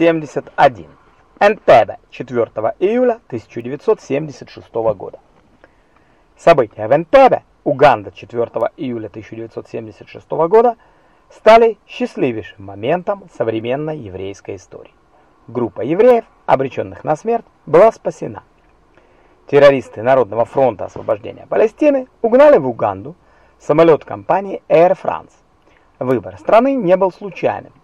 1971. Энтебе, 4 июля 1976 года. События в Энтебе, Уганда, 4 июля 1976 года стали счастливейшим моментом современной еврейской истории. Группа евреев, обреченных на смерть, была спасена. Террористы Народного фронта освобождения Палестины угнали в Уганду самолет компании Air France. Выбор страны не был случайным.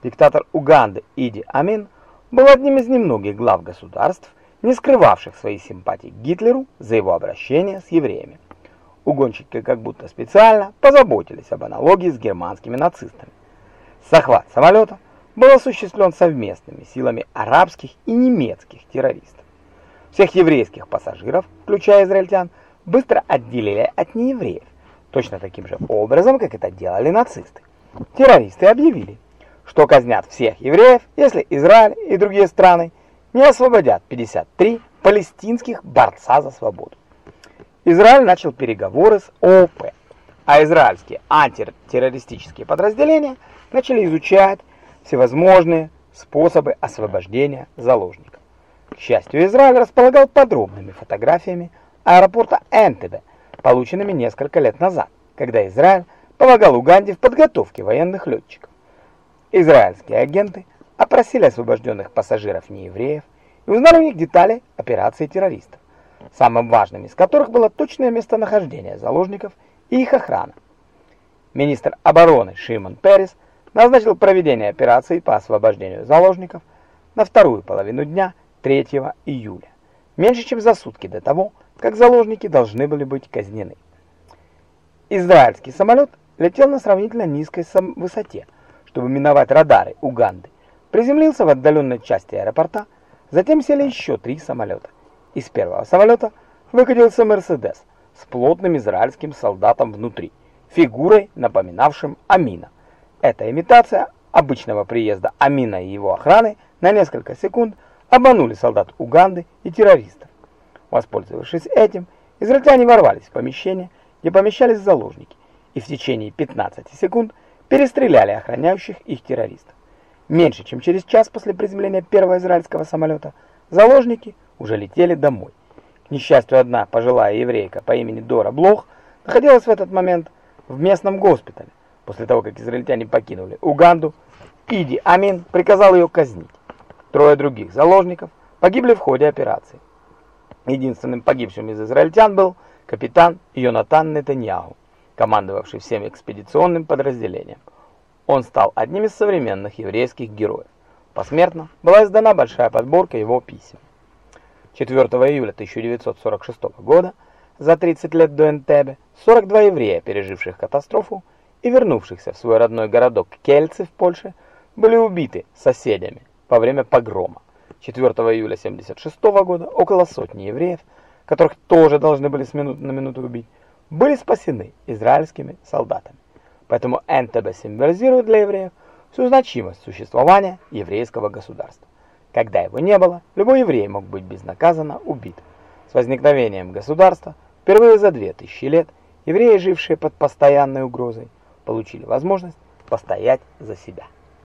Диктатор Уганды Иди Амин был одним из немногих глав государств, не скрывавших свои симпатии Гитлеру за его обращение с евреями. Угонщики как будто специально позаботились об аналогии с германскими нацистами. Захват самолета был осуществлен совместными силами арабских и немецких террористов. Всех еврейских пассажиров, включая израильтян, быстро отделили от неевреев, точно таким же образом, как это делали нацисты. Террористы объявили, что казнят всех евреев, если Израиль и другие страны не освободят 53 палестинских борца за свободу. Израиль начал переговоры с ООП, а израильские антитеррористические подразделения начали изучать всевозможные способы освобождения заложников. К счастью, Израиль располагал подробными фотографиями аэропорта Энтебе, полученными несколько лет назад, когда Израиль помогал Уганде в подготовке военных летчиков. Израильские агенты опросили освобожденных пассажиров неевреев и узнали у них детали операции террористов, самым важным из которых было точное местонахождение заложников и их охрана. Министр обороны Шимон Перес назначил проведение операции по освобождению заложников на вторую половину дня 3 июля, меньше чем за сутки до того, как заложники должны были быть казнены. Израильский самолет летел на сравнительно низкой высоте – чтобы миновать радары Уганды, приземлился в отдаленной части аэропорта, затем сели еще три самолета. Из первого самолета выкатился Мерседес с плотным израильским солдатом внутри, фигурой, напоминавшим Амина. Эта имитация обычного приезда Амина и его охраны на несколько секунд обманули солдат Уганды и террористов. Воспользовавшись этим, израильтяне ворвались в помещение, где помещались заложники, и в течение 15 секунд перестреляли охраняющих их террористов. Меньше чем через час после приземления первого израильского самолета заложники уже летели домой. К несчастью, одна пожилая еврейка по имени Дора Блох находилась в этот момент в местном госпитале. После того, как израильтяне покинули Уганду, Иди Амин приказал ее казнить. Трое других заложников погибли в ходе операции. Единственным погибшим из израильтян был капитан Йонатан Нетаньяху командовавший всем экспедиционным подразделением. Он стал одним из современных еврейских героев. Посмертно была издана большая подборка его писем. 4 июля 1946 года, за 30 лет до Энтебе, 42 еврея, переживших катастрофу и вернувшихся в свой родной городок Кельцы в Польше, были убиты соседями во время погрома. 4 июля 1976 года около сотни евреев, которых тоже должны были с минуты на минуту убить, были спасены израильскими солдатами. Поэтому НТБ символизирует для евреев всю значимость существования еврейского государства. Когда его не было, любой еврей мог быть безнаказанно убит. С возникновением государства впервые за 2000 лет евреи, жившие под постоянной угрозой, получили возможность постоять за себя.